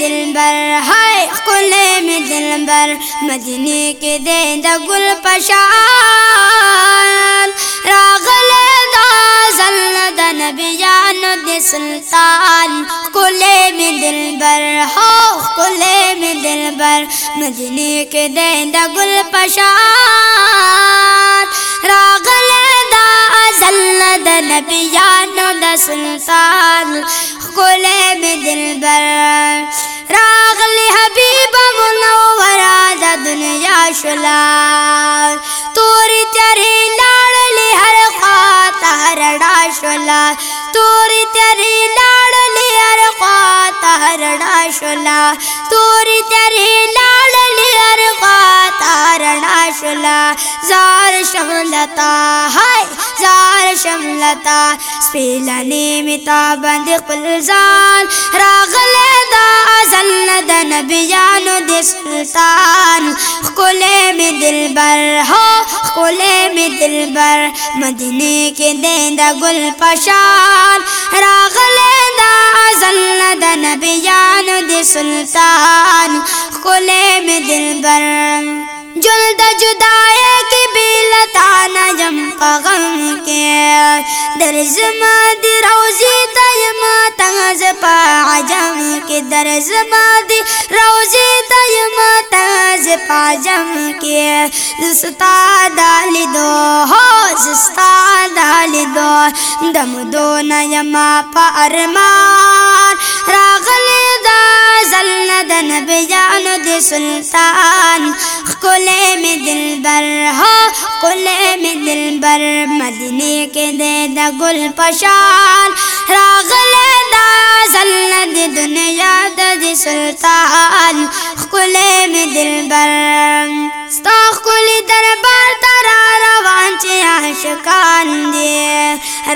دلبر هاي خلې مې دلبر مدینه کې دې د ګل پشان راغله دا زل د نبی د سلطان خلې مې دلبر هو خلې مې دلبر مدینه کې دې د ګل پشان راغله دا زل د نبی د سلطان خلې مې دلبر رڼا شولا تورې ترې لاړلې ارغا تا رڼا شولا زار شملتا هاي زار شملتا سپېلنې میتا باندې خپل ځان راغله دا ازل د نبیانو د سلطان خولې می دلبر هو خولې می دلبر مدینه کې د ګل پشان راغله سن نبیان دی سلطان خلے میں دل بر جلد جدائے جدایہ نیم پا غم کے درزمادی پا عجم کے روزی روز مات پا جم کے زستا دال دو ہو زستا دال دو دم دو نیما پا ارمان سلطان خلے میں دل بر ہو خلے میں دل بر مدینے کے دے دا گل پشان راغل دا زلد دنیا دا دی سلطان خلے میں دل بر ستا خلی دربار ترا روان چی عاشقان دی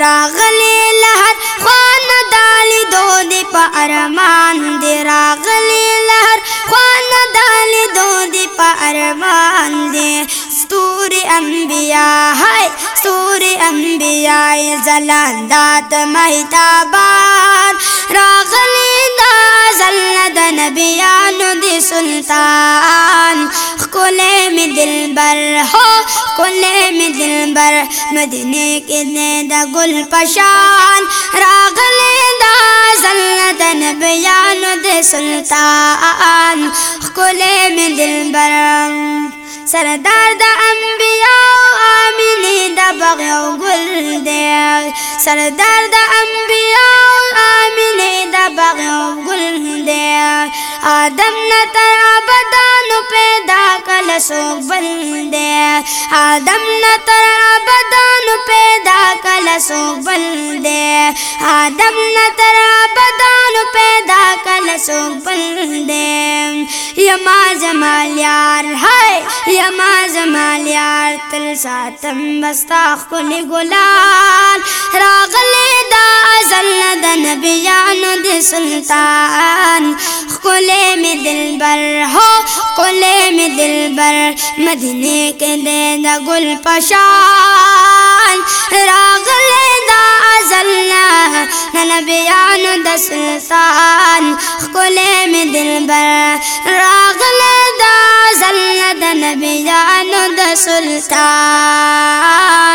راغل لہر خوان دالی دو دی پا ارمان دی راغل انبیاء ہے سور انبیاء زلان دات مہتابان راغلی دا زلد نبیانو دی سلطان کلے میں دل بر ہو کلے میں دل بر مدنے کے دا گل پشان راغلی دا زلد نبیانو دی سلطان کلے میں دل بر سردار دا انبیاء باغ او گل دی سردار د انبیا او امین د باغ او گل دی آدم نه تر ابدا نو پیدا کل سو بل دی آدم نه تر ابدا نو پیدا سو بل دے آدم نہ تر بدان پیدا کل سو بل دے یما زمال یار ہے یما زمال یار تل ساتم بستا خل گلال راغلی دا ازل د نبیانو دی سلطان خلے میں دل بر ہو خلے دلبر مدینه کې دې د ګل پشان راغل دا ازلنا نبيانو د سلطان خله مې دلبر راغل دا ازلنا د نبيانو د سلطان